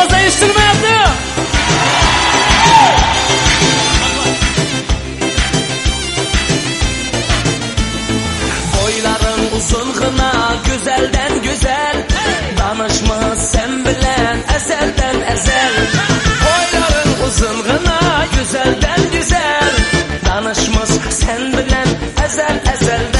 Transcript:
Boz değiştirme yaptı. Boyların uzun gına güzelden güzel. Danışma sen bilen ezelden ezel. Boyların uzun gına güzelden güzel. Danışmaz sen bilen ezel ezelden.